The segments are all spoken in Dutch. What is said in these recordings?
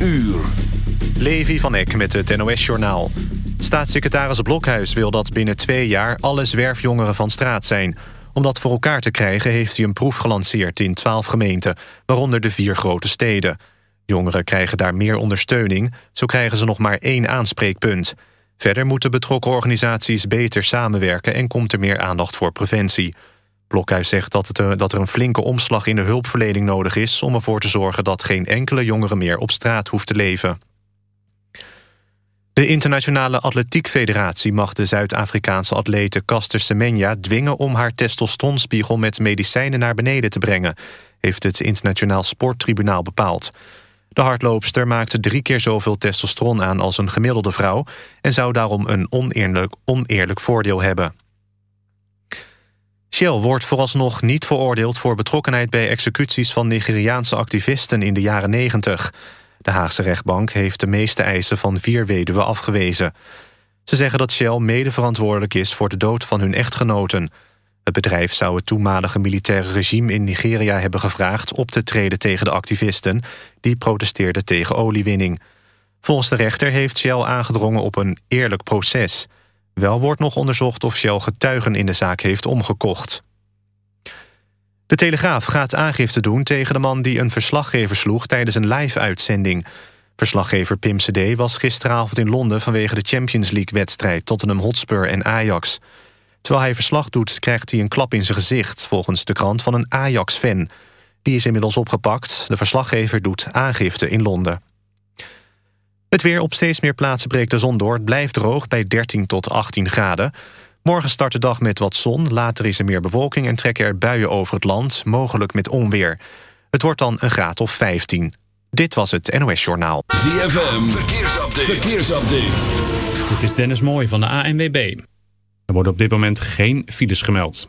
uur. Levi van Eck met het NOS-journaal. Staatssecretaris Blokhuis wil dat binnen twee jaar alle zwerfjongeren van straat zijn. Om dat voor elkaar te krijgen heeft hij een proef gelanceerd in twaalf gemeenten... waaronder de vier grote steden. Jongeren krijgen daar meer ondersteuning, zo krijgen ze nog maar één aanspreekpunt. Verder moeten betrokken organisaties beter samenwerken... en komt er meer aandacht voor preventie. Blokhuis zegt dat, het, dat er een flinke omslag in de hulpverlening nodig is... om ervoor te zorgen dat geen enkele jongere meer op straat hoeft te leven. De Internationale Atletiek Federatie mag de Zuid-Afrikaanse atlete Caster Semenya dwingen om haar testosteronspiegel met medicijnen naar beneden te brengen, heeft het Internationaal Sporttribunaal bepaald. De hardloopster maakte drie keer zoveel testosteron aan als een gemiddelde vrouw en zou daarom een oneerlijk, oneerlijk voordeel hebben. Shell wordt vooralsnog niet veroordeeld voor betrokkenheid bij executies van Nigeriaanse activisten in de jaren 90. De Haagse rechtbank heeft de meeste eisen van vier weduwen afgewezen. Ze zeggen dat Shell mede verantwoordelijk is voor de dood van hun echtgenoten. Het bedrijf zou het toenmalige militaire regime in Nigeria hebben gevraagd op te treden tegen de activisten die protesteerden tegen oliewinning. Volgens de rechter heeft Shell aangedrongen op een eerlijk proces. Wel wordt nog onderzocht of Shell getuigen in de zaak heeft omgekocht. De Telegraaf gaat aangifte doen tegen de man die een verslaggever sloeg tijdens een live-uitzending. Verslaggever Pim CD was gisteravond in Londen vanwege de Champions League-wedstrijd Tottenham Hotspur en Ajax. Terwijl hij verslag doet, krijgt hij een klap in zijn gezicht, volgens de krant van een Ajax-fan. Die is inmiddels opgepakt. De verslaggever doet aangifte in Londen. Het weer op steeds meer plaatsen breekt de zon door. Het blijft droog bij 13 tot 18 graden. Morgen start de dag met wat zon, later is er meer bewolking... en trekken er buien over het land, mogelijk met onweer. Het wordt dan een graad of 15. Dit was het NOS Journaal. ZFM, verkeersupdate. verkeersupdate. Dit is Dennis Mooij van de ANWB. Er worden op dit moment geen files gemeld.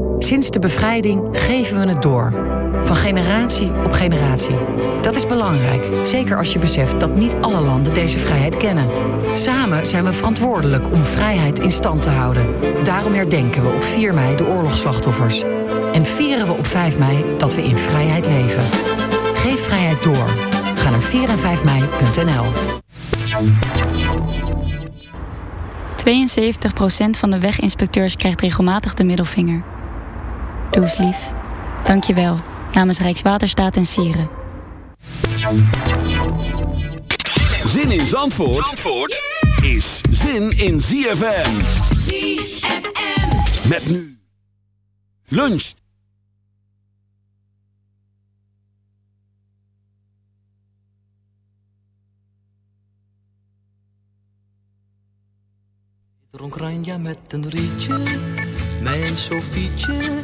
Sinds de bevrijding geven we het door. Van generatie op generatie. Dat is belangrijk, zeker als je beseft dat niet alle landen deze vrijheid kennen. Samen zijn we verantwoordelijk om vrijheid in stand te houden. Daarom herdenken we op 4 mei de oorlogsslachtoffers. En vieren we op 5 mei dat we in vrijheid leven. Geef vrijheid door. Ga naar 4 en 5 mei.nl. 72% van de weginspecteurs krijgt regelmatig de middelvinger. Doe lief. Dank je wel. Namens Rijkswaterstaat en Sieren. Zin in Zandvoort, is zin in ZFM. ZFM. Met nu. Lunch. Dronk Ranja met een rietje, mijn Sofietje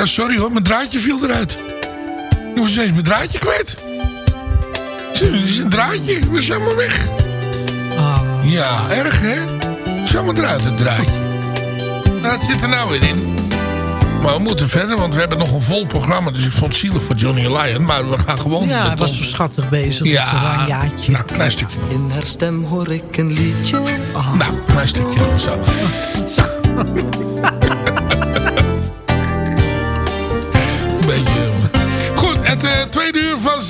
Ja, sorry hoor, mijn draadje viel eruit. Ik was eens mijn draadje kwijt. Een draadje, we zijn helemaal weg. Ah. Ja, erg hè? Is maar eruit, het draadje. Nou, het zit er nou weer in. Maar we moeten verder, want we hebben nog een vol programma. Dus ik vond het zielig voor Johnny Lyon. Maar we gaan gewoon... Ja, hij was zo schattig bezig. Ja, een nou, klein stukje nog. In haar stem hoor ik een liedje. Oh. Nou, klein stukje nog zo.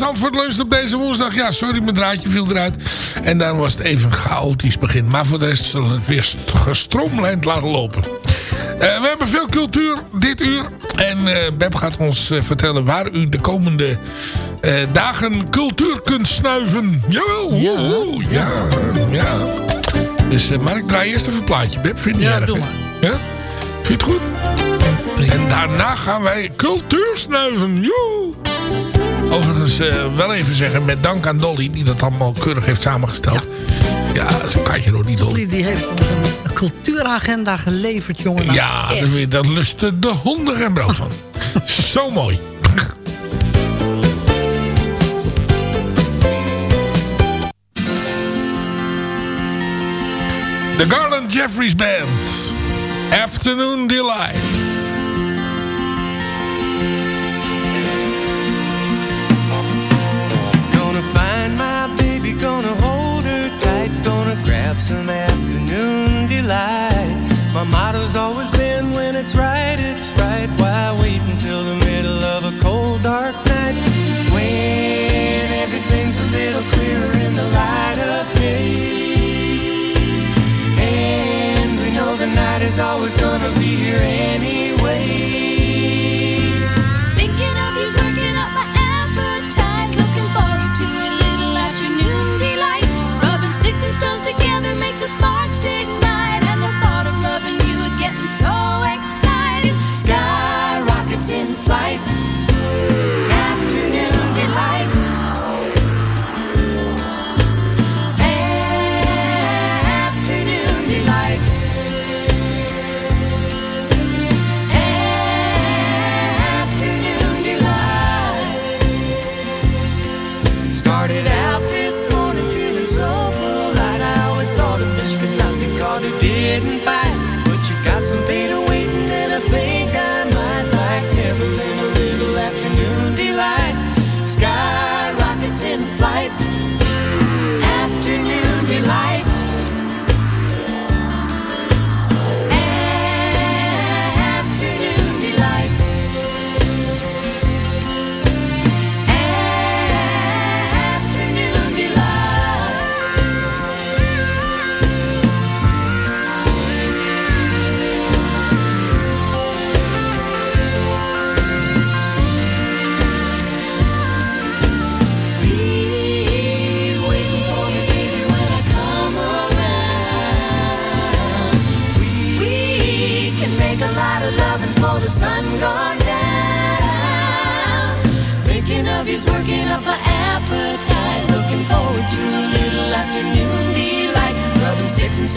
Zandvoort luncht op deze woensdag. Ja, sorry, mijn draadje viel eruit. En dan was het even een chaotisch begin. Maar voor de rest zullen we het weer gestroomlijnd laten lopen. Eh, we hebben veel cultuur dit uur. En uh, Beb gaat ons eh, vertellen waar u de komende dagen cultuur kunt snuiven. Jawel, ja, ja. ja. Dus, maar ik draai eerst even een plaatje, Beb. Vind je ja, erg, doe. Ja? Vind je het goed? En daarna gaan wij cultuur snuiven. Joe! Overigens eh, wel even zeggen, met dank aan Dolly... die dat allemaal keurig heeft samengesteld. Ja, ja zo kan je nog niet, Dolly. Die heeft een cultuuragenda geleverd, jongen. Ja, daar, lusten de honden en brood van. zo mooi. The Garland Jeffries Band. Afternoon Delight. some afternoon delight. My motto's always been when it's right, it's right. Why wait until the middle of a cold, dark night? When everything's a little clearer in the light of day. And we know the night is always gonna be here anyway.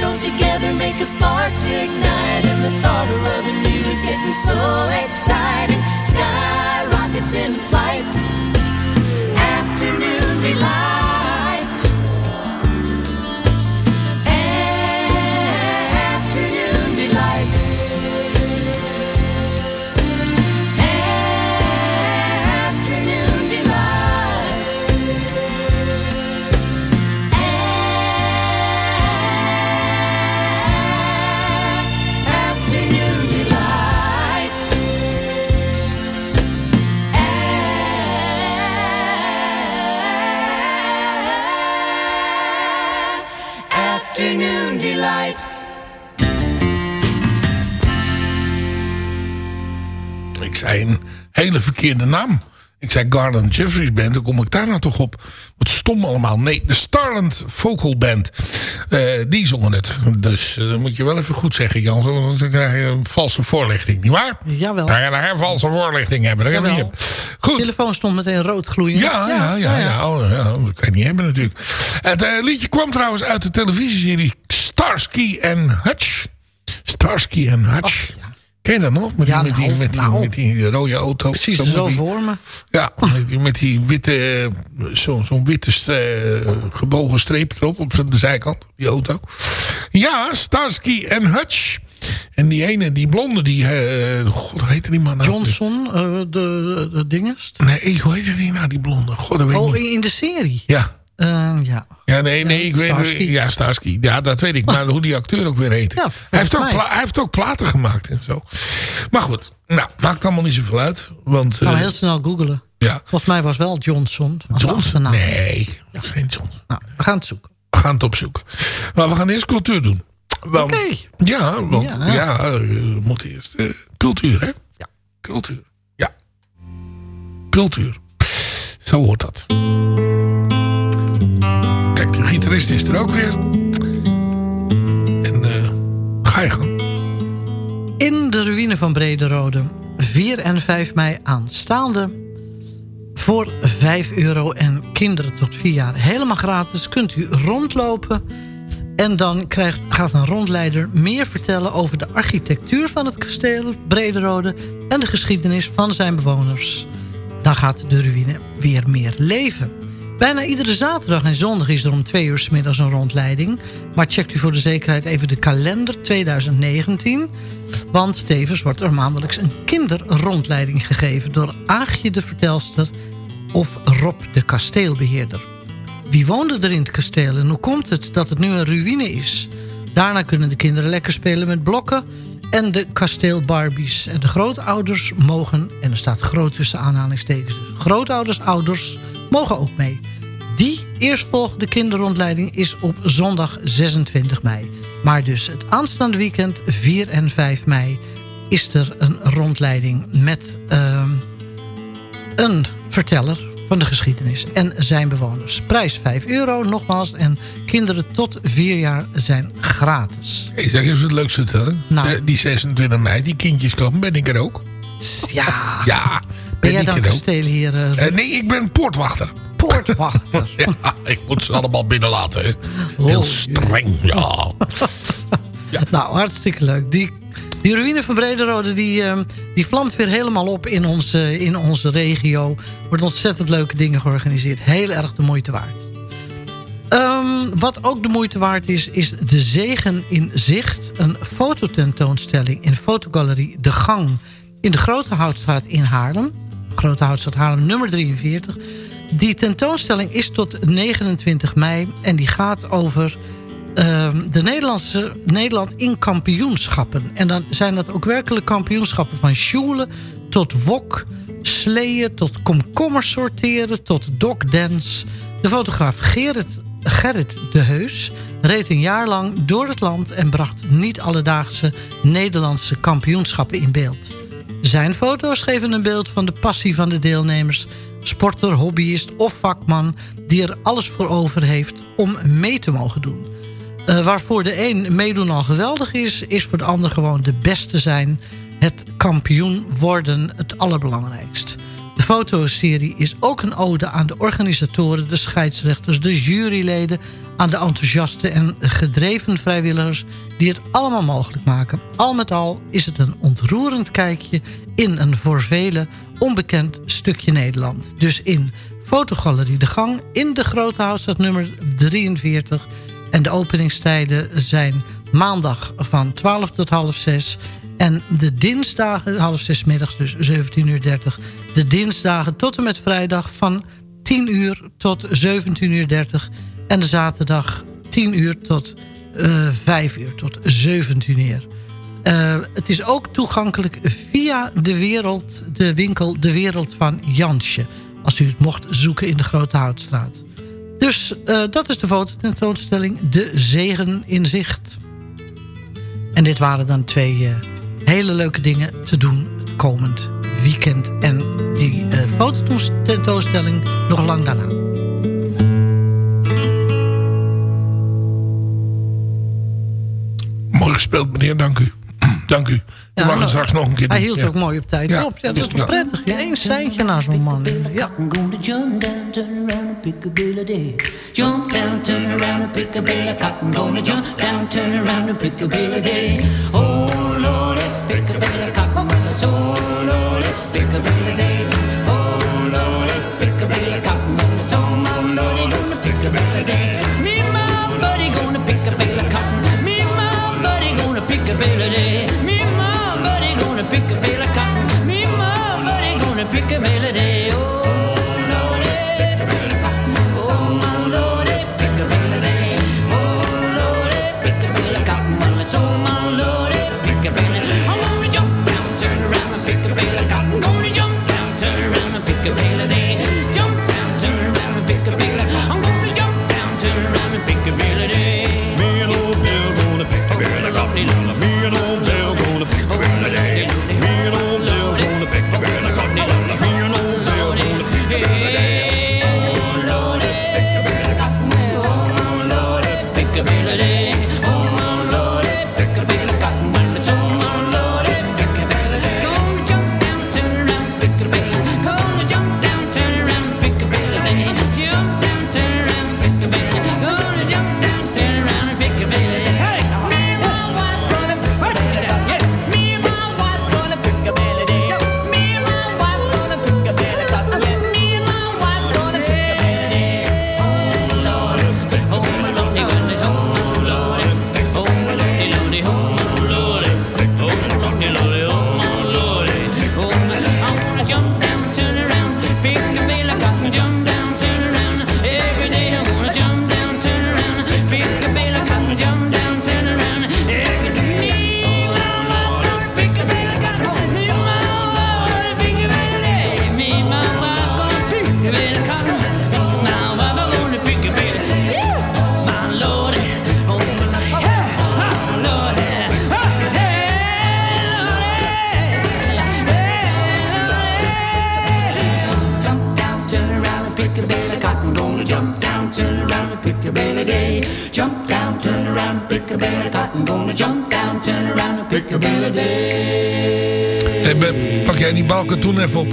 stones together make a spark to ignite. And the thought of rubbing you is getting so exciting. Sky rockets in flight, afternoon delight. Zei een hele verkeerde naam. Ik zei Garland Jeffries Band, hoe kom ik daar nou toch op? Wat stom allemaal. Nee, de Starland Vocal Band. Eh, die zongen het. Dus eh, dat moet je wel even goed zeggen, Jan. Want dan krijg je een valse voorlichting, nietwaar? Jawel. Dan ga je een valse voorlichting hebben. Dat kan je niet. Goed. De telefoon stond meteen rood gloeiend. Ja, ja, ja, ja, oh, ja, dat kan je niet hebben natuurlijk. Het eh, liedje kwam trouwens uit de televisieserie Starsky en Hutch. Starsky en Hutch. Ken je dat nog? Met, Ja, die, met, die, nou, met, die, nou. met die rode auto. Precies, zo voor me. Ja, met die, met die witte, zo- zo'n witte eh, gebogen streep erop op de zijkant, die auto. Ja, Starsky en Hutch. En die ene, die blonde, die, eh, god, hoe heette die man nou? Johnson, eh, de, de, de dingest. Nee, hoe heette die nou, die blonde? God, dat weet Oh, niet. in de serie? Ja. Eh, ja. Ja, nee, nee, ik weet Starsky. Ja, Starsky. Ja, dat weet ik. Maar hoe die acteur ook weer heet. Ja, hij, heeft ook hij heeft ook platen gemaakt en zo. Maar goed, nou, maakt allemaal niet zoveel uit. Want, eh, heel snel googelen. ja. Volgens mij was wel Johnson. Johnson? Nee, dat is geen Johnson. Nou, we gaan het zoeken. We gaan het opzoeken. Maar we gaan eerst cultuur doen. Oké. Ja, want Ja. ja. we moeten eerst eh, cultuur, hè? Ja. Cultuur. Ja. Cultuur. Zo hoort dat. Gitarist is er ook weer. En eh, ga je gang. In de ruïne van Brederode. 4 en 5 mei aanstaande. Voor 5 euro en kinderen tot 4 jaar helemaal gratis kunt u rondlopen. En dan krijgt, gaat een rondleider meer vertellen over de architectuur van het kasteel Brederode... en de geschiedenis van zijn bewoners. Dan gaat de ruïne weer meer leven. Bijna iedere zaterdag en zondag is er om twee uur 's middags een rondleiding. Maar checkt u voor de zekerheid even de kalender 2019. Want tevens wordt er maandelijks een kinderrondleiding gegeven... door Aagje de vertelster of Rob de kasteelbeheerder. Wie woonde er in het kasteel en hoe komt het dat het nu een ruïne is? Daarna kunnen de kinderen lekker spelen met blokken en de kasteelbarbies. En de grootouders mogen, en er staat groot tussen aanhalingstekens... dus grootouders, ouders, mogen ook mee. Die eerstvolgende kinderrondleiding is op zondag 26 mei. Maar dus het aanstaande weekend, 4 en 5 mei... is er een rondleiding met ehm, een verteller van de geschiedenis en zijn bewoners. Prijs 5 euro, nogmaals. En kinderen tot 4 jaar zijn gratis. Hey, zeg eens wat leuks vertellen. Nou. Eh, die 26 mei, die kindjes komen, ben ik er ook. Ja. Ja, Ben jij dan er ook. kasteelheer? eh, Eh, nee, ik ben poortwachter. Poortwachter. ja, ik moet ze allemaal binnenlaten. Hè. Heel Oh, streng, ja. Nou, hartstikke leuk. Die, die ruïne van Brederode die, ehm, die vlamt weer helemaal op in onze, in onze regio. Wordt ontzettend leuke dingen georganiseerd. Heel erg de moeite waard. Ehm, wat ook de moeite waard is, is De Zegen in Zicht. Een fototentoonstelling in fotogalerie De Gang... in de Grote Houtstraat in Haarlem. Grote Houtstraat Haarlem, nummer 43. Die tentoonstelling is tot 29 mei... en die gaat over ehm, de Nederlandse, Nederland in kampioenschappen. En dan zijn dat ook werkelijk kampioenschappen van sjoelen tot wok, sleeën, tot komkommers sorteren, tot dokdance. De fotograaf Gerrit, Gerrit de Heus reed een jaar lang door het land... en bracht niet alledaagse Nederlandse kampioenschappen in beeld. Zijn foto's geven een beeld van de passie van de deelnemers... sporter, hobbyist of vakman... die er alles voor over heeft om mee te mogen doen. Eh, waarvoor de een meedoen al geweldig is... is voor de ander gewoon de beste zijn. Het kampioen worden het allerbelangrijkst. De fotoserie is ook een ode aan de organisatoren... de scheidsrechters, de juryleden... aan de enthousiaste en gedreven vrijwilligers... die het allemaal mogelijk maken. Al met al is het een ontroerend kijkje... in een voor velen onbekend stukje Nederland. Dus in Fotogalerie De Gang in de Grote Houtstad nummer 43... En de openingstijden zijn maandag van 12 tot half 6. En de dinsdagen, half 6 middags, dus 17 uur 30. De dinsdagen tot en met vrijdag van 10 uur tot 17 uur 30. En de zaterdag 10 uur tot eh 5 uur, tot 17 uur. Eh, het is ook toegankelijk via de, wereld, de winkel De Wereld van Jansje. Als u het mocht zoeken in de Grote Houtstraat. Dus eh, dat is de fototentoonstelling De Zegen in Zicht. En dit waren dan twee eh, hele leuke dingen te doen het komend weekend. En die uh, fototentoonstelling nog lang daarna. Mooi gespeeld, meneer. Dank u. Dank u. Je Ja, mag het nou, straks nog een keer Hij doen. hield Ja. ook mooi op tijd Ja, op. Ja, dat is toch ja. prettig. Ja, Eén seintje naar zo'n man. Ja. jump down, turn around and pick a. Jump down, turn around pick a bill of cotton. Gonna jump down, turn around and pick a bill a day. Oh Lord, pick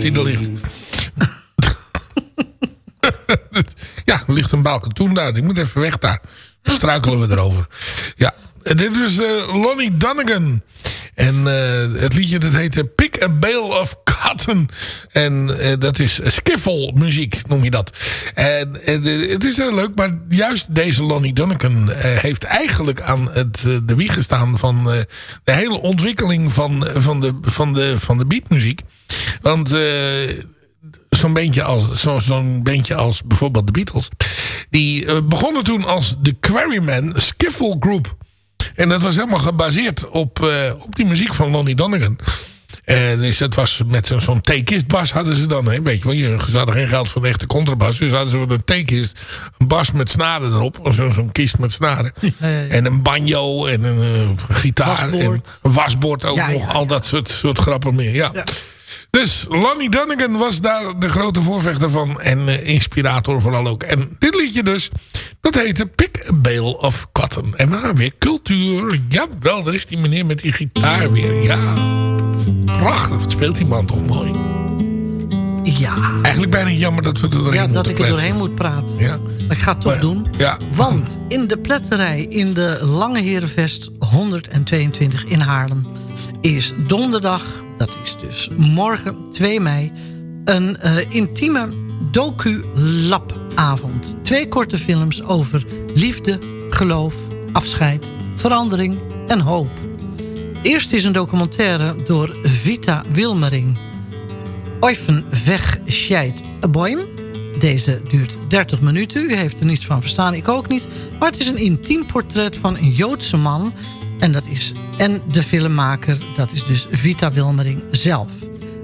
ja, er ligt een balken toen daar. Die moet even weg daar. Struikelen we erover. Ja, dit is eh, Lonnie Donegan. En eh, het liedje dat heet Pick a Bale of Cotton. En eh, dat is skiffle muziek, noem je dat. En eh, het is heel leuk, maar juist deze Lonnie eh, heeft eigenlijk aan het, eh, de wieg gestaan van eh, de hele ontwikkeling van, van, de, van, de, van de beatmuziek. Want eh, zo'n bandje als, zo, zo'n bandje als bijvoorbeeld de Beatles... die eh, begonnen toen als de Quarrymen Skiffle Group. En dat was helemaal gebaseerd op, eh, op die muziek van Lonnie Donegan. En dus dat was met zo'n zo'n theekist bas hadden ze dan. Hè? Weet je, je- ze hadden geen geld voor een echte contrabas. Dus hadden ze een theekist een bas met snaren erop. Zo'n kist met snaren. En een banjo en een gitaar. En een wasbord ook Ja, nog. ja, al dat soort, soort grappen meer. Ja. Dus Lonnie Donegan was daar de grote voorvechter van. En eh, inspirator vooral ook. En dit liedje dus, dat heette Pick a Bale of Cotton. En we gaan weer cultuur. Jawel, daar is die meneer met die gitaar weer. Ja, prachtig. Wat speelt die man toch mooi. Ja. Eigenlijk bijna jammer dat we er doorheen Ja, dat ik er doorheen moet praten. Ja. Maar ik ga het toch Maar- doen. Ja. Want in de pletterij in de Lange Herenvest 122 in Haarlem... is donderdag, dat is dus morgen 2 mei... een eh, intieme docu-labavond. Twee korte films over liefde, geloof, afscheid, verandering en hoop. Eerst is een documentaire door Vita Wilmering... Oifen weg scheid boim. Deze duurt 30 minuten. U heeft er niets van verstaan, ik ook niet. Maar het is een intiem portret van een Joodse man. En, dat is, en de filmmaker, dat is dus Vita Wilmering zelf.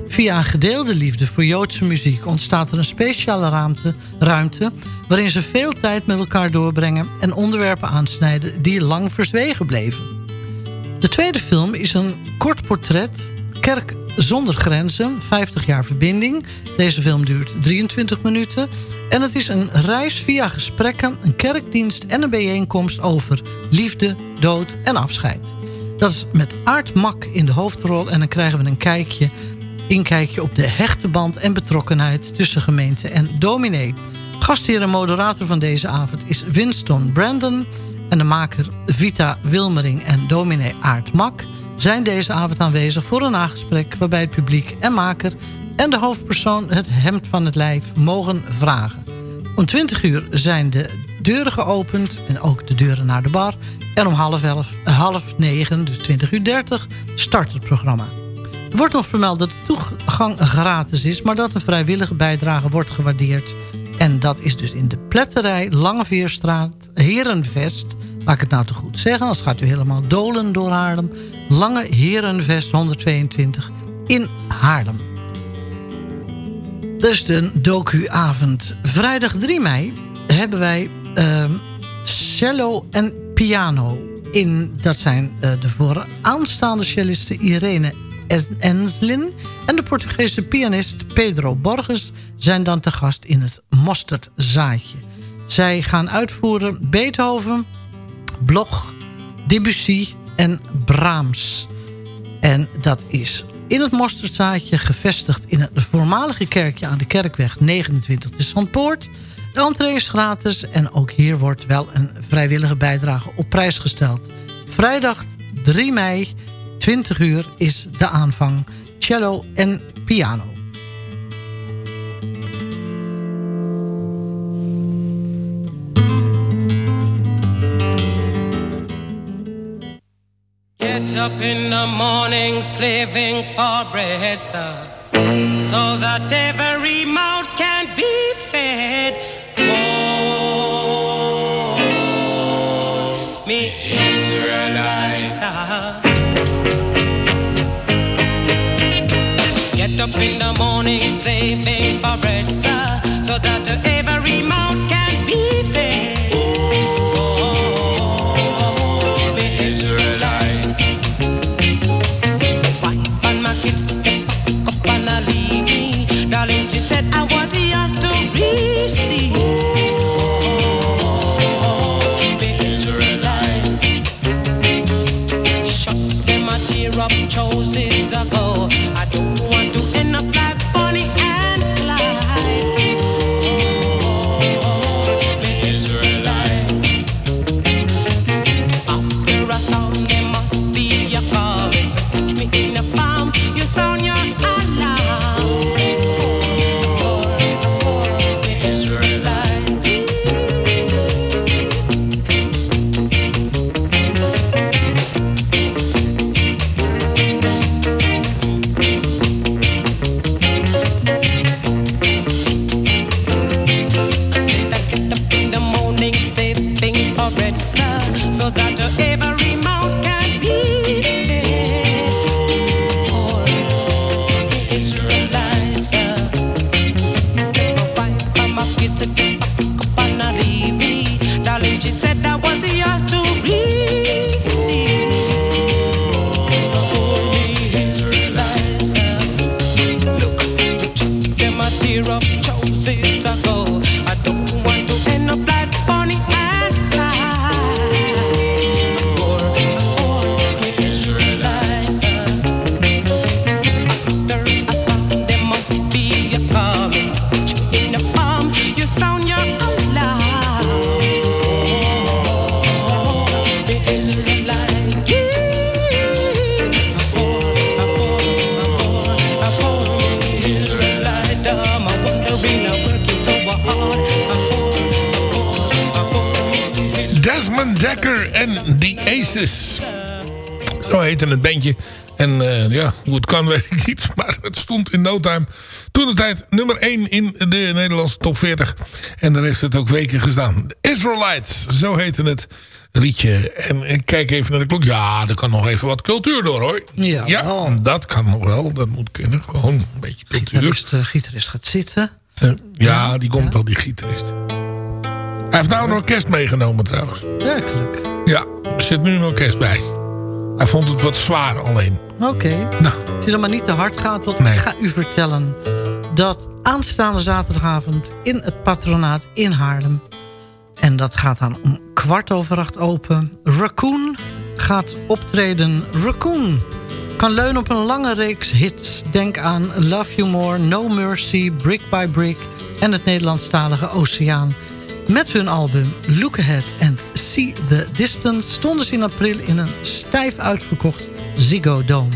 Via een gedeelde liefde voor Joodse muziek... ontstaat er een speciale ruimte, ruimte... waarin ze veel tijd met elkaar doorbrengen... en onderwerpen aansnijden die lang verzwegen bleven. De tweede film is een kort portret, Kerk zonder grenzen, 50 jaar verbinding. Deze film duurt 23 minuten. En het is een reis via gesprekken, een kerkdienst en een bijeenkomst over liefde, dood en afscheid. Dat is met Aart Mak in de hoofdrol en dan krijgen we een kijkje, inkijkje op de hechte band en betrokkenheid tussen gemeente en dominee. Gastheer en moderator van deze avond is Winston Brandon en de maker Vita Wilmering en dominee Aart Mak zijn deze avond aanwezig voor een nagesprek... waarbij het publiek en maker en de hoofdpersoon het hemd van het lijf mogen vragen. Om 20 uur zijn de deuren geopend en ook de deuren naar de bar. En om half, elf, half negen, dus 20 uur 30, start het programma. Er wordt nog vermeld dat de toegang gratis is... maar dat een vrijwillige bijdrage wordt gewaardeerd. En dat is dus in de pletterij Langeveerstraat, Herenvest... Laat ik het nou te goed zeggen, als gaat u helemaal dolen door Haarlem. Lange Herenvest 122 in Haarlem. Dus de docu-avond. Vrijdag 3 mei hebben wij uh, cello en piano. In, dat zijn uh, de vooraanstaande celliste Irene Enslin... en de Portugese pianist Pedro Borges zijn dan te gast in het Mosterdzaadje. Zij gaan uitvoeren Beethoven, Bloch, Debussy en Brahms. En dat is in het Mosterdzaadje gevestigd in het voormalige kerkje aan de Kerkweg 29 te Zandpoort. De entree is gratis en ook hier wordt wel een vrijwillige bijdrage op prijs gesteld. Vrijdag 3 mei, 20 uur, is de aanvang cello en piano. Up in the morning slaving for bread, sir, so that every mouth can be fed. Oh, me Israelites. Get up in the morning slaving for bread, sir, Dekker en The Aces. Zo heette het bandje. En eh, ja, hoe het kan weet ik niet. Maar het stond in no time. Toen de tijd nummer 1 in de Nederlandse top 40. En daar heeft het ook weken gestaan. Israelites, zo heette het liedje. En ik kijk even naar de klok. Ja, er kan nog even wat cultuur door hoor. Ja, dat kan nog wel. Dat moet kunnen. Gewoon een beetje cultuur. Gitarist, de gitarist gaat zitten. Eh, ja, die komt wel, die gitarist. Hij heeft nou een orkest meegenomen trouwens. Werkelijk. Ja, er zit nu een orkest bij. Hij vond het wat zwaar alleen. Oké. Nou. Als je dan maar niet te hard gaat, want Nee. ik ga u vertellen... dat aanstaande zaterdagavond in het patronaat in Haarlem... en dat gaat dan om kwart over acht open... Raccoon gaat optreden. Raccoon kan leunen op een lange reeks hits. Denk aan Love You More, No Mercy, Brick by Brick... en het Nederlandstalige Oceaan. Met hun album Look Ahead and See the Distance... stonden ze in april in een stijf uitverkocht Ziggo Dome.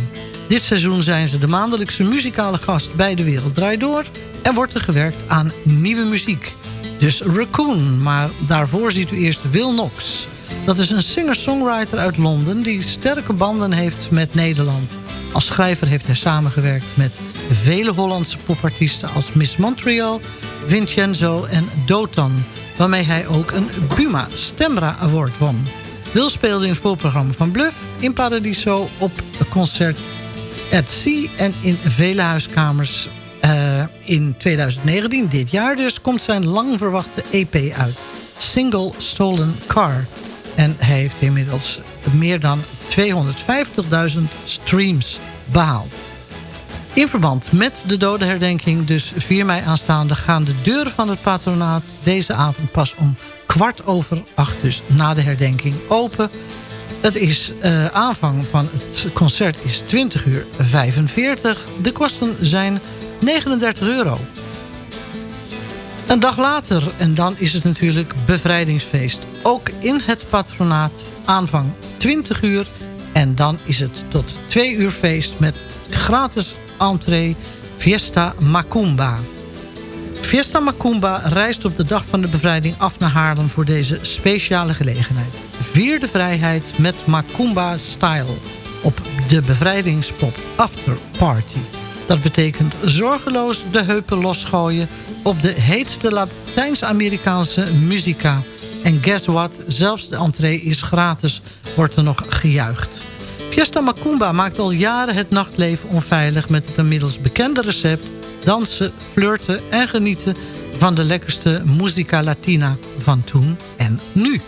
Dit seizoen zijn ze de maandelijkse muzikale gast bij De Wereld Draait Door... en wordt er gewerkt aan nieuwe muziek. Dus Raccoon, maar daarvoor ziet u eerst Will Knox. Dat is een singer-songwriter uit Londen die sterke banden heeft met Nederland. Als schrijver heeft hij samengewerkt met vele Hollandse popartiesten... als Miss Montreal, Vincenzo en Dotan... waarmee hij ook een Buma Stemra Award won. Will speelde in het voorprogramma van Bluff, in Paradiso... op een concert at Sea en in vele huiskamers. Eh, in 2019, dit jaar dus, komt zijn lang verwachte EP uit. Single Stolen Car. En hij heeft inmiddels meer dan 250.000 streams behaald. In verband met de dodenherdenking, dus 4 mei aanstaande... gaan de deuren van het patronaat deze avond pas om kwart over acht... dus na de herdenking open. Het is eh, aanvang van het concert is 20 uur 45. De kosten zijn 39 euro. Een dag later, en dan is het natuurlijk bevrijdingsfeest. Ook in het patronaat aanvang 20 uur. En dan is het tot 2 uur feest met gratis entree Fiesta Macumba. Fiesta Macumba reist op de dag van de bevrijding af naar Haarlem... voor deze speciale gelegenheid. Vier de vrijheid met Macumba-style op de bevrijdingspop After Party. Dat betekent zorgeloos de heupen losgooien... op de heetste Latijns-Amerikaanse muzika. En guess what? Zelfs de entree is gratis, wordt er nog gejuicht. Fiesta Macumba maakt al jaren het nachtleven onveilig... met het inmiddels bekende recept... dansen, flirten en genieten van de lekkerste musica latina van toen en nu.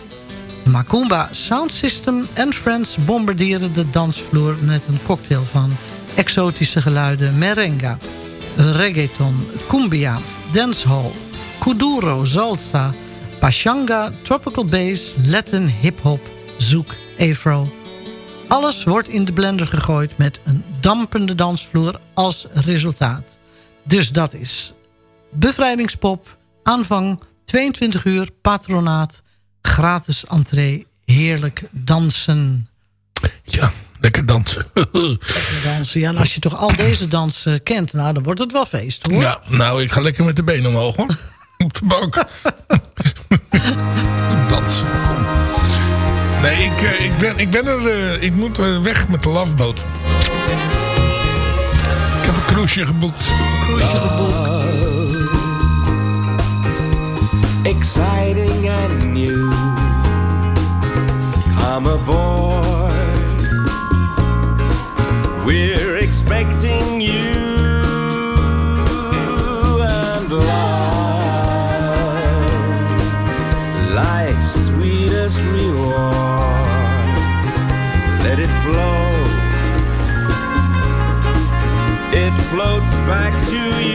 Macumba Sound System en Friends bombarderen de dansvloer... met een cocktail van exotische geluiden, merenga, reggaeton, cumbia, dancehall, kuduro, salsa, pachanga, tropical bass, Latin hip-hop, zouk, afro. Alles wordt in de blender gegooid met een dampende dansvloer als resultaat. Dus dat is bevrijdingspop, aanvang 22 uur, patronaat, gratis entree, heerlijk dansen. Ja, lekker dansen. Lekker dansen. Ja, en als je toch al deze dansen kent, nou, dan wordt het wel feest, hoor. Ja, nou, ik ga lekker met de benen omhoog, hoor. Op de bank. Dansen. Nee, ik, eh, ik, ben, ik ben er... eh, ik moet eh, weg met de lafboot. Ik heb een cruiseje geboekt. Cruiseje geboekt. exciting and new. Come aboard. We're expecting you back to you.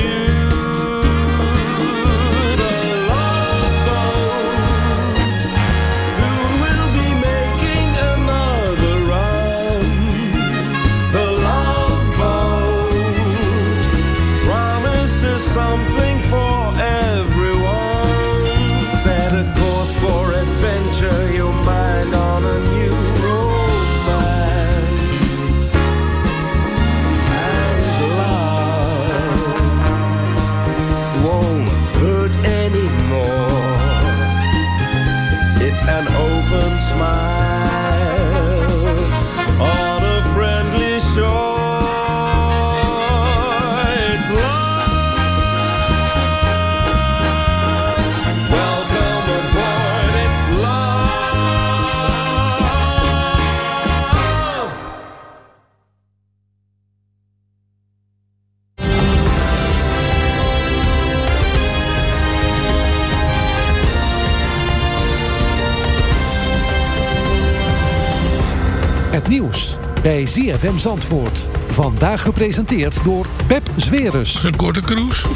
Nieuws bij ZFM Zandvoort. Vandaag gepresenteerd door Pep Zwerus. Een korte cruise.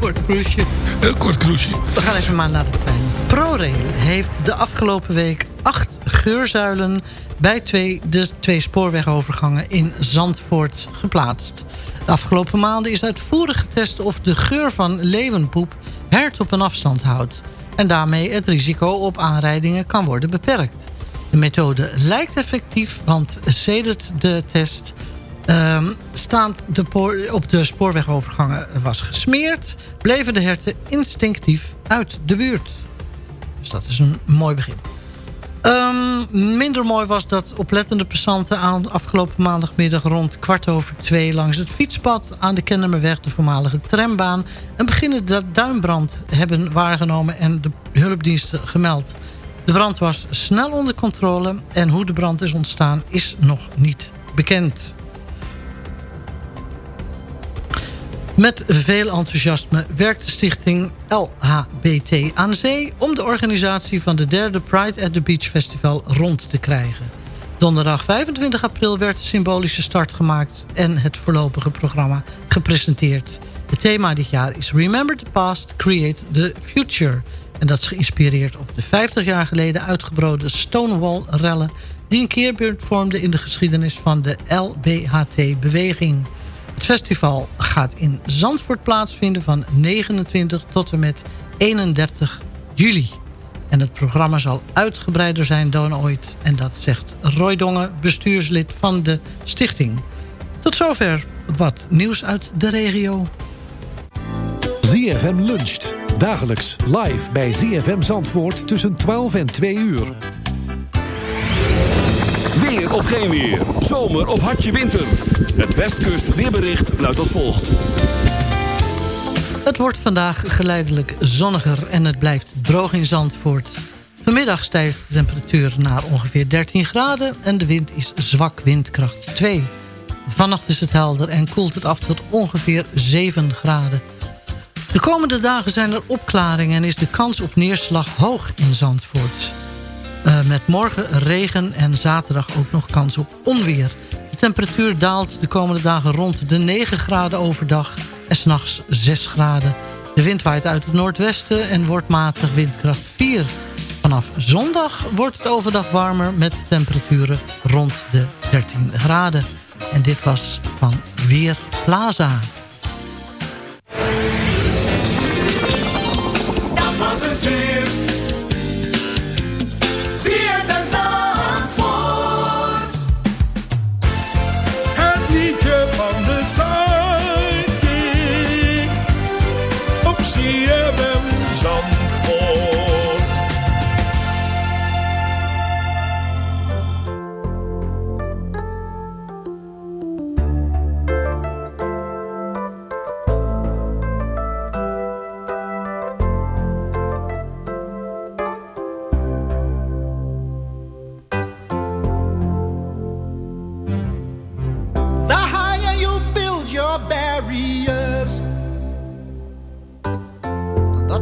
kort. Een kort cruiseje. We gaan even maar naar de trein. ProRail heeft de afgelopen week acht geurzuilen... bij twee, de twee spoorwegovergangen in Zandvoort geplaatst. De afgelopen maanden is uitvoerig getest of de geur van leeuwenpoep... hert op een afstand houdt. En daarmee het risico op aanrijdingen kan worden beperkt. De methode lijkt effectief, want sedert de test... Ehm, staand de op de spoorwegovergangen was gesmeerd... bleven de herten instinctief uit de buurt. Dus dat is een mooi begin. Ehm, minder mooi was dat oplettende passanten aan afgelopen maandagmiddag rond kwart over twee langs het fietspad aan de Kennemerweg, de voormalige trambaan, een beginnende duinbrand hebben waargenomen en de hulpdiensten gemeld. De brand was snel onder controle en hoe de brand is ontstaan is nog niet bekend. Met veel enthousiasme werkt de stichting LHBT aan zee... om de organisatie van de derde Pride at the Beach Festival rond te krijgen. Donderdag 25 april werd de symbolische start gemaakt... en het voorlopige programma gepresenteerd. Het thema dit jaar is Remember the Past, Create the Future... En dat is geïnspireerd op de 50 jaar geleden uitgebroden Stonewall-rellen... die een keerbeurt vormden in de geschiedenis van de LBHT-beweging. Het festival gaat in Zandvoort plaatsvinden van 29 tot en met 31 juli. En het programma zal uitgebreider zijn dan ooit. En dat zegt Roy Dongen, bestuurslid van de stichting. Tot zover wat nieuws uit de regio. ZFM luncht. Dagelijks live bij ZFM Zandvoort tussen 12 en 2 uur. Weer of geen weer. Zomer of hartje winter. Het Westkust weerbericht luidt als volgt. Het wordt vandaag geleidelijk zonniger en het blijft droog in Zandvoort. Vanmiddag stijgt de temperatuur naar ongeveer 13 graden... en de wind is zwak windkracht 2. Vannacht is het helder en koelt het af tot ongeveer 7 graden. De komende dagen zijn er opklaringen en is de kans op neerslag hoog in Zandvoort. Uh, met morgen regen en zaterdag ook nog kans op onweer. De temperatuur daalt de komende dagen rond de 9 graden overdag en s'nachts 6 graden. De wind waait uit het noordwesten en wordt matig windkracht 4. Vanaf zondag wordt het overdag warmer met temperaturen rond de 13 graden. En dit was van Weer Plaza. Was.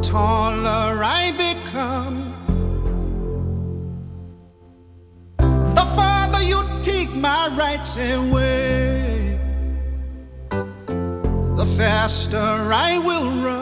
Taller I become. The farther you take my rights away, the faster I will run.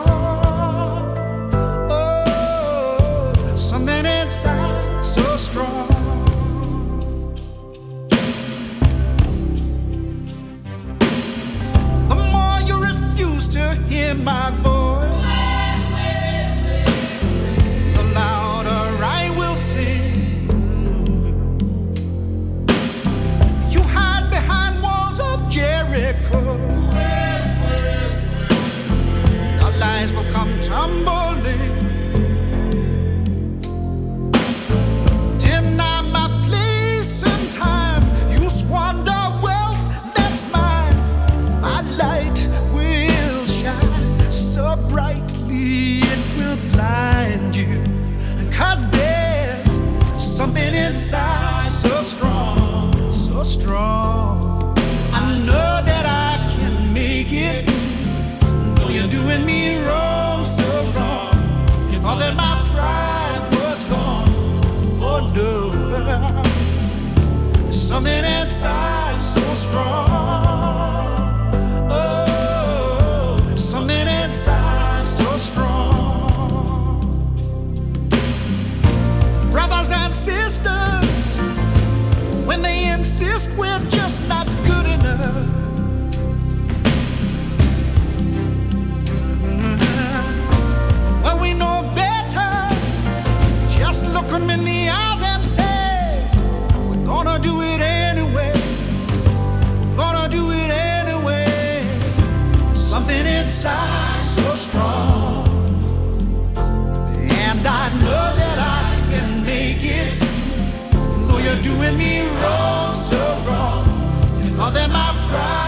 Strong. So strong. And I know that I can make it. Though you're doing me wrong, so wrong. You thought that my pride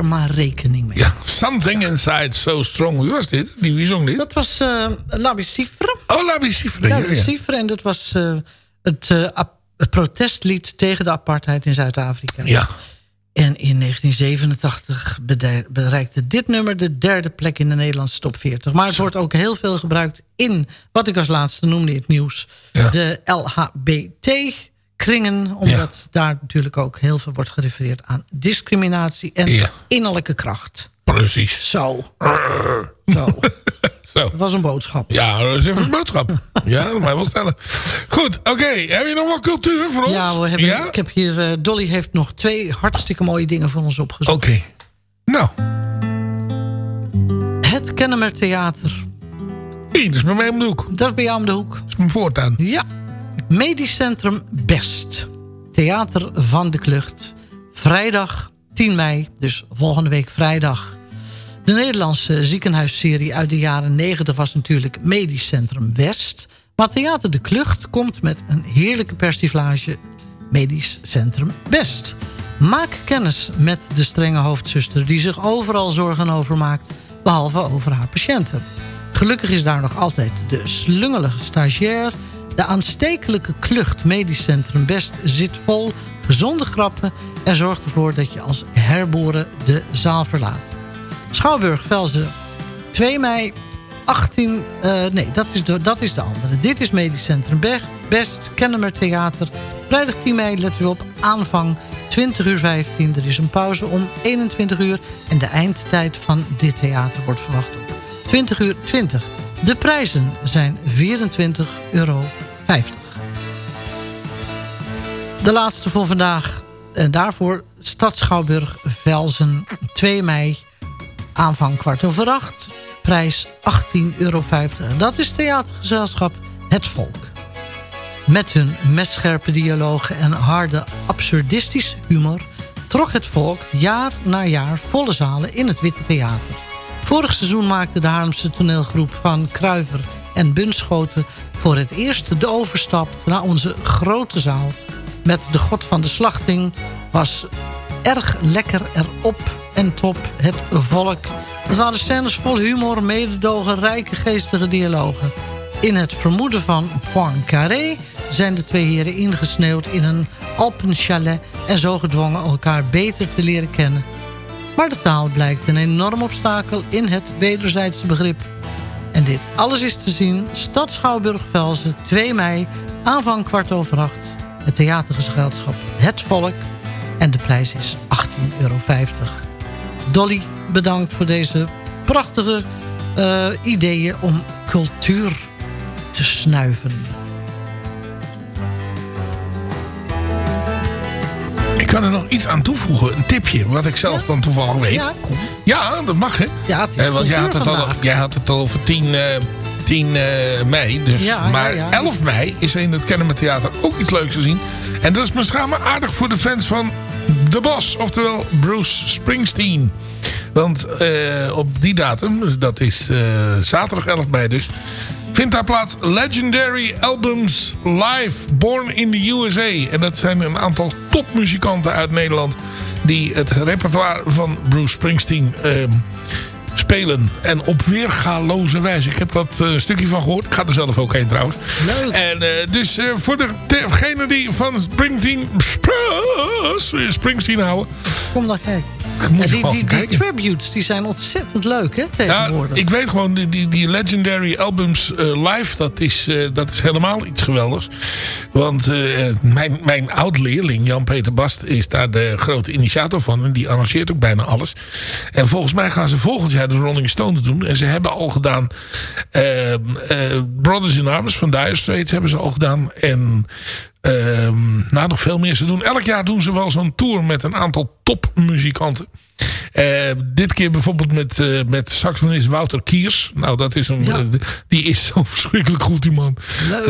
er maar rekening mee. Ja, Something Inside So Strong. Wie was dit? Die, wie zong dit? Dat was uh, Labi. Oh, Labi. Cifre. En dat was eh, het, eh, het protestlied tegen de apartheid in Zuid-Afrika. Ja. En in 1987 bede- bereikte dit nummer de derde plek in de Nederlandse top 40. Maar het wordt ook heel veel gebruikt in, wat ik als laatste noemde in het nieuws... de LHBT-kringen. Omdat daar natuurlijk ook heel veel wordt gerefereerd aan discriminatie... en Ja. innerlijke kracht. Precies. Zo. Zo. Zo. Dat was een boodschap. Ja, dat is even een boodschap. ja, dat mag je wel stellen. Goed, oké. Heb je nog wat cultuur voor ons? Ja, we hebben, Ja? ik heb hier... eh, Dolly heeft nog twee hartstikke mooie dingen voor ons opgezocht. Oké. Nou. Het Kennemer Theater. Hey, dat is bij mij om de hoek. Dat is bij jou om de hoek. Dat is mijn voortuin. Ja. Medisch Centrum Best. Theater van de Klucht. Vrijdag 10 mei, dus volgende week vrijdag. De Nederlandse ziekenhuisserie uit de jaren 90 was natuurlijk Medisch Centrum West. Maar Theater de Klucht komt met een heerlijke persiflage Medisch Centrum Best. Maak kennis met de strenge hoofdzuster die zich overal zorgen over maakt, behalve over haar patiënten. Gelukkig is daar nog altijd de slungelige stagiair. De aanstekelijke klucht Medisch Centrum Best zit vol gezonde grappen... en zorgt ervoor dat je als herboren de zaal verlaat. Schouwburg Velzen, 2 mei 18... eh, nee, dat is, de, dat is de andere. Dit is Medisch Centrum Be- Best, Kennemer Theater. Vrijdag 10 mei let u op aanvang 20 uur 15. Er is een pauze om 21 uur. En de eindtijd van dit theater wordt verwacht op 20 uur 20. De prijzen zijn 24,50 euro. De laatste voor vandaag. En daarvoor Stad Schouwburg Velzen 2 mei. Aanvang kwart over acht. Prijs 18,50 euro. Dat is theatergezelschap Het Volk. Met hun messcherpe dialogen en harde absurdistische humor... trok het volk jaar na jaar volle zalen in het Witte Theater. Vorig seizoen maakte de Haarlemse toneelgroep van Kruiver en Bunschoten... voor het eerst de overstap naar onze grote zaal... met de God van de Slachting was erg lekker erop en top het volk. Het waren scènes vol humor, mededogen, rijke geestige dialogen. In het vermoeden van Poincaré zijn de twee heren ingesneeuwd in een Alpenchalet... en zo gedwongen elkaar beter te leren kennen. Maar de taal blijkt een enorm obstakel in het wederzijdse begrip. En dit alles is te zien, Stad Schouwburg-Velzen, 2 mei, aanvang kwart over acht. Het theatergezelschap Het Volk en de prijs is 18,50 euro. Dolly, bedankt voor deze prachtige uh, ideeën om cultuur te snuiven. Kan er nog iets aan toevoegen. Een tipje, wat ik zelf dan toevallig weet. Ja, kom. Ja, dat mag hè. Ja, het is Eh, want jij had, het al, jij had het al over 10, eh 10 eh, mei. Dus, Ja, maar ja. 11 mei is er in het Kennemer Theater ook iets leuks te zien. En dat is misschien maar aardig voor de fans van The Boss. Oftewel Bruce Springsteen. Want eh, op die datum, dus dat is eh, zaterdag 11 mei dus... vindt daar plaats Legendary Albums Live Born in the USA. En dat zijn een aantal topmuzikanten uit Nederland... die het repertoire van Bruce Springsteen ehm, spelen. En op weergaloze wijze. Ik heb dat eh, stukje van gehoord. Ik ga er zelf ook heen trouwens. Leuk. En eh, dus eh, voor de- degene die van Springsteen, Sp- Springsteen houden... Kom dan kijken. Ja, die, tributes die zijn ontzettend leuk hè, Ja, tegenwoordig. ik weet gewoon, die, die, die Legendary Albums eh, live, dat is, eh, dat is helemaal iets geweldigs. Want eh, mijn, mijn oud-leerling, Jan-Peter Bast, is daar de grote initiator van. En die arrangeert ook bijna alles. En volgens mij gaan ze volgend jaar de Rolling Stones doen. En ze hebben al gedaan Brothers in Arms van Dire Straits hebben ze al gedaan. En nou, nog veel meer. Ze doen, elk jaar doen ze wel zo'n tour met een aantal topmuzikanten. Eh, dit keer bijvoorbeeld met, eh, met saxofonist Wouter Kiers. Nou, dat is een, eh, die is zo verschrikkelijk goed, die man.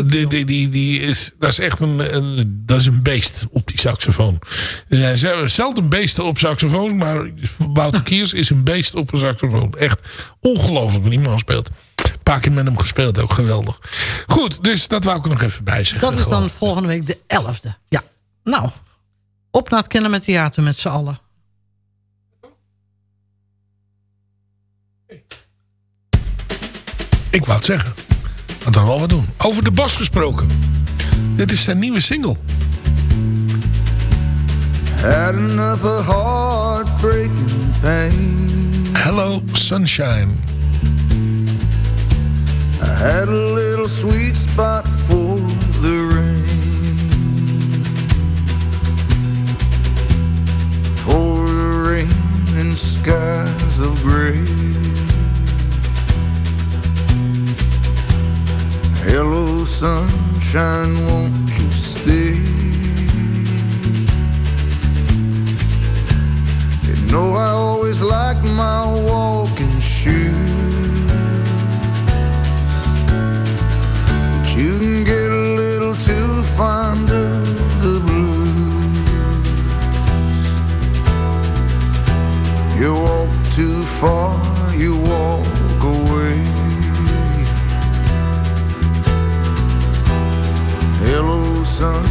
die, die, die, die is, dat is echt een, een, dat is een beest op die saxofoon. Er zijn zel- zelden beesten op saxofoon, maar Wouter Kiers is een beest op een saxofoon. Echt ongelooflijk wat die man speelt. Een paar keer met hem gespeeld, ook geweldig. Goed, dus dat wou ik er nog even bij zeggen. Dat is dan volgende week de 11e. Ja, nou. Op naar het Kennen met Theater met z'n allen. Ik wou het zeggen. Laten we wel wat doen. Over de Bos gesproken. Dit is zijn nieuwe single. Had enough of heartbreaking pain. Hello Sunshine. I had a little sweet spot for the rain. For the rain and skies of gray. Hello, sunshine, won't you stay? You know I always like my walking shoes. But you can get a little too fond of the blues. You walk too far, you walk away. Hello, sunshine,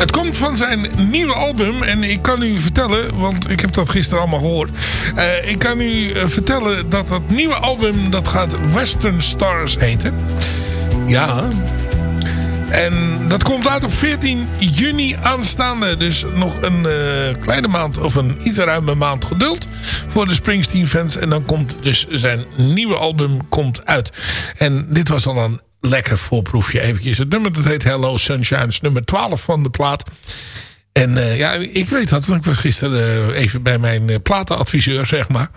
het komt van zijn nieuwe album. En ik kan u vertellen, want ik heb dat gisteren allemaal gehoord. Eh, ik kan u eh, vertellen dat dat nieuwe album, dat gaat Western Stars heten. Ja, en dat komt uit op 14 juni aanstaande. Dus nog een eh, kleine maand of een iets ruime maand geduld voor de Springsteen fans. En dan komt dus zijn nieuwe album komt uit. En dit was al een lekker voorproefje eventjes. Het nummer dat heet Hello Sunshine. nummer 12 van de plaat. En eh, ja, ik weet dat, want ik was gisteren eh, even bij mijn eh, platenadviseur, zeg maar.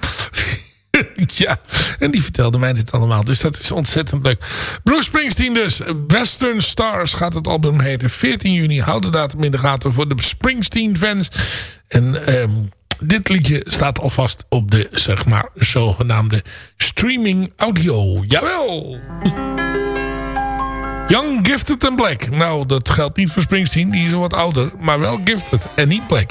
ja, en die vertelde mij dit allemaal. Dus dat is ontzettend leuk. Bruce Springsteen dus. Western Stars gaat het album heten. 14 juni. Houd de datum in de gaten voor de Springsteen fans. En ehm, dit liedje staat alvast op de, zeg maar, zogenaamde streaming audio. Jawel! Young, Gifted en Black. Nou, dat geldt niet voor Springsteen. Die is wat ouder. Maar wel Gifted en niet Black.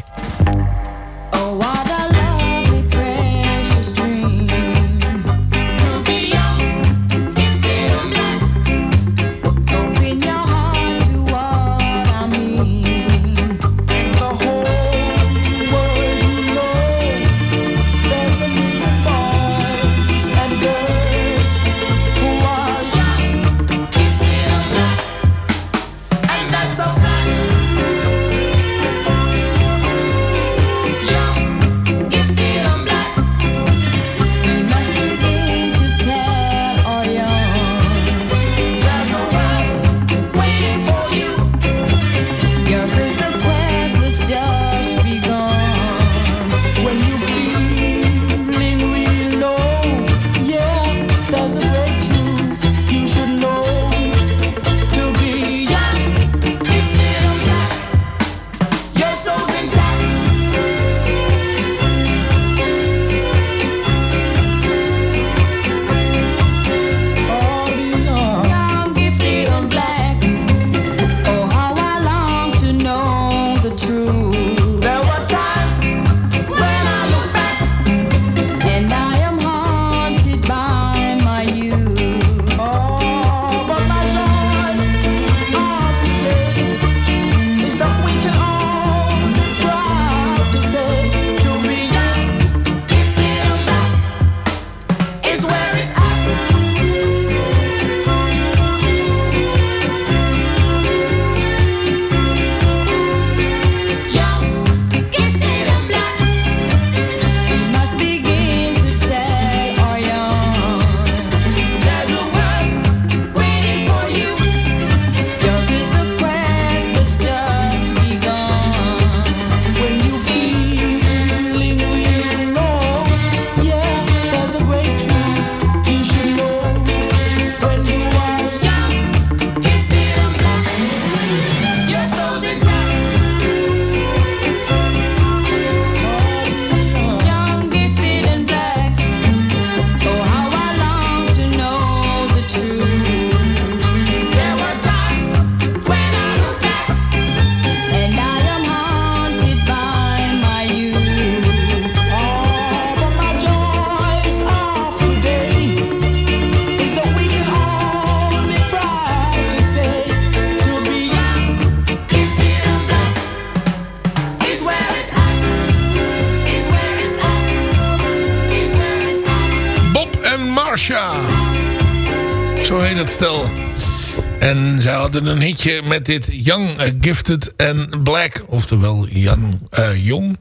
Met dit Young, eh, Gifted en Black. Oftewel Jan, eh, Jong,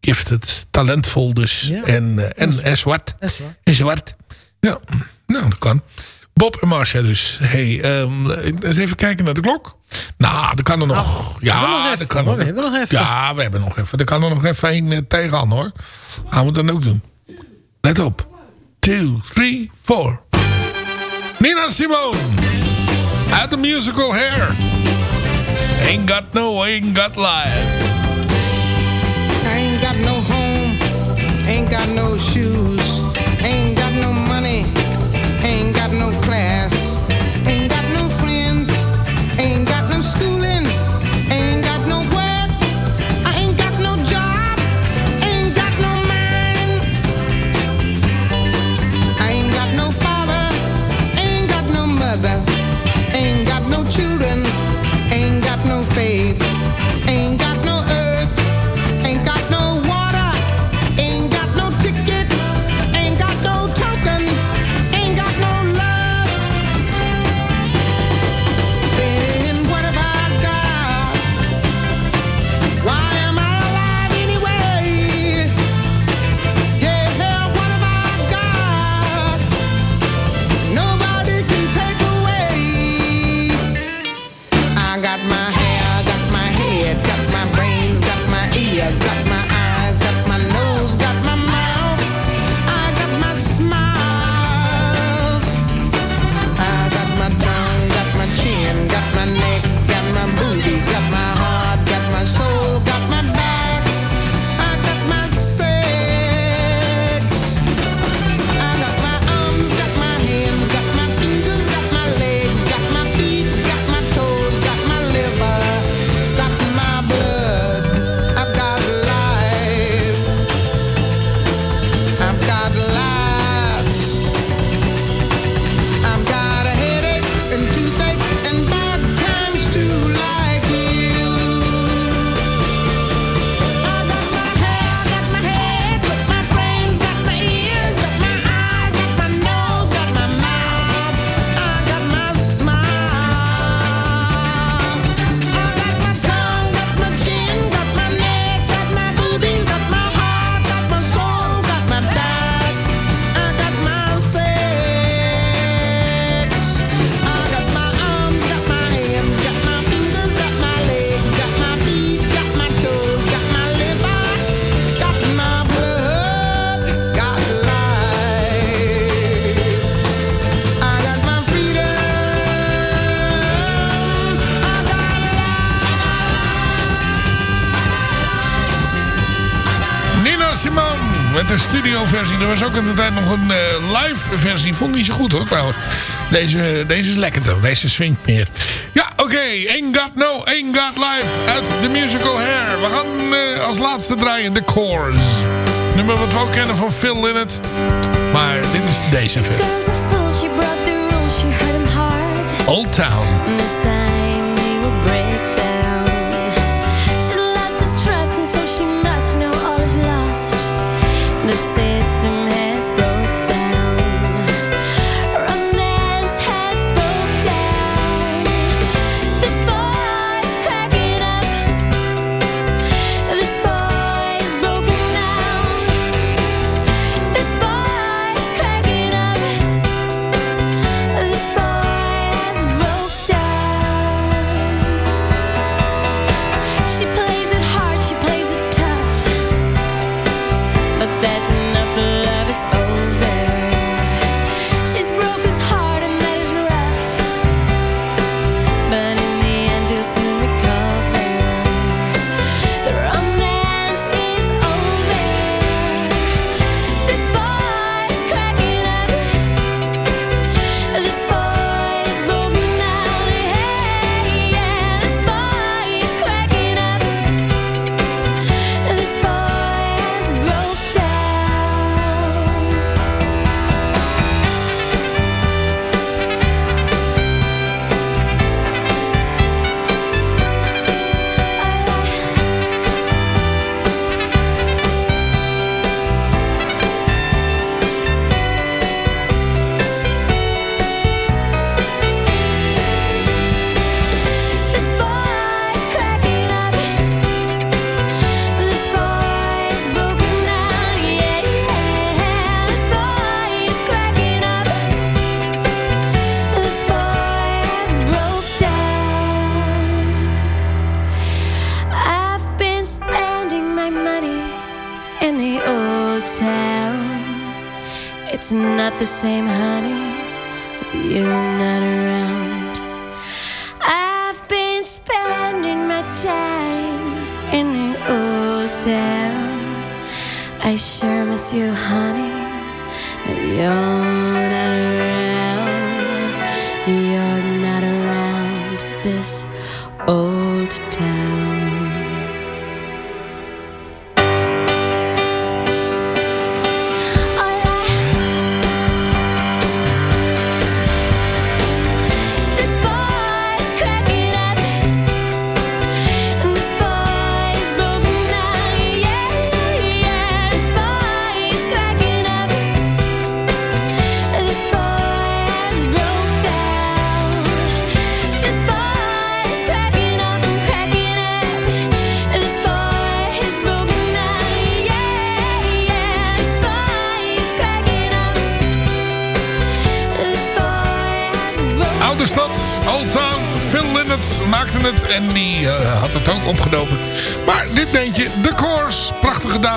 Gifted, talentvol dus. En, eh, en, en zwart. En zwart. Ja, nou dat kan. Bob en Marcia dus. Hey, ehm, eens even kijken naar de klok. Nou, dat kan er nog. ja, we hebben nog even, dat kan er we hebben nog even. Ja, we hebben nog even. Er kan er nog even een uh, tegenaan hoor. Gaan we dan ook doen. Let op. 2, 3, 4. Nina Simone. Uit de musical Hair. Ain't got no, ain't got life. I ain't got no home, ain't got no shoes, Simone met de studioversie. Er was ook in de tijd nog een eh, live versie. Vond ik niet zo goed hoor trouwens. Deze, deze is lekker dan. Deze swingt meer. Ja, oké. Ain't Got No, Ain't Got Life uit de musical Hair. We gaan eh, als laatste draaien The Chorus. Nummer wat we ook kennen van Phil Lynott. Maar dit is deze versie. She brought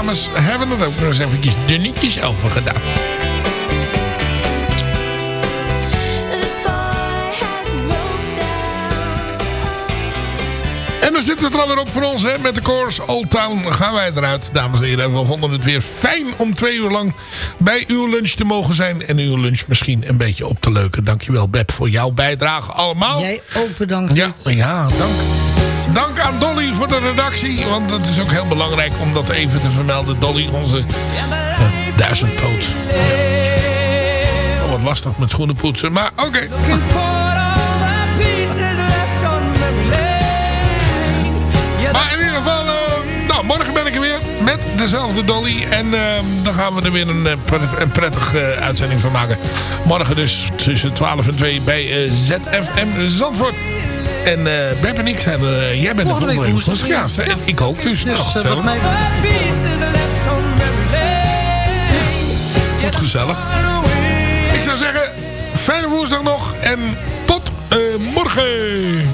dames, hebben het ook nog eens eventjes dunnetjes over gedaan. En dan zit het er alweer op voor ons, hè. Met de Course Old Town gaan wij eruit, dames en heren. We vonden het weer fijn om twee uur lang bij uw lunch te mogen zijn. En uw lunch misschien een beetje op te leuken. Dankjewel, Beb, voor jouw bijdrage allemaal. Jij ook bedankt. Ja, ja, dank. Dank aan Dolly voor de redactie. Want het is ook heel belangrijk om dat even te vermelden. Dolly, onze uh, duizendpoot. Oh, wat lastig met schoenen poetsen. Maar oké. Maar in ieder geval, uh, nou, morgen ben ik er weer met dezelfde Dolly. En uh, dan gaan we er weer een, een prettige uitzending van maken. Morgen dus tussen 12 en 2 bij ZFM Zandvoort. En uh, Beb en ik zijn er. jij bent Volgende er week woensdag. Ja, ja, ik ook. Dus, Dus nou, gezellig. mij Wat gezellig. Ik zou zeggen, fijne woensdag nog. En tot uh, morgen.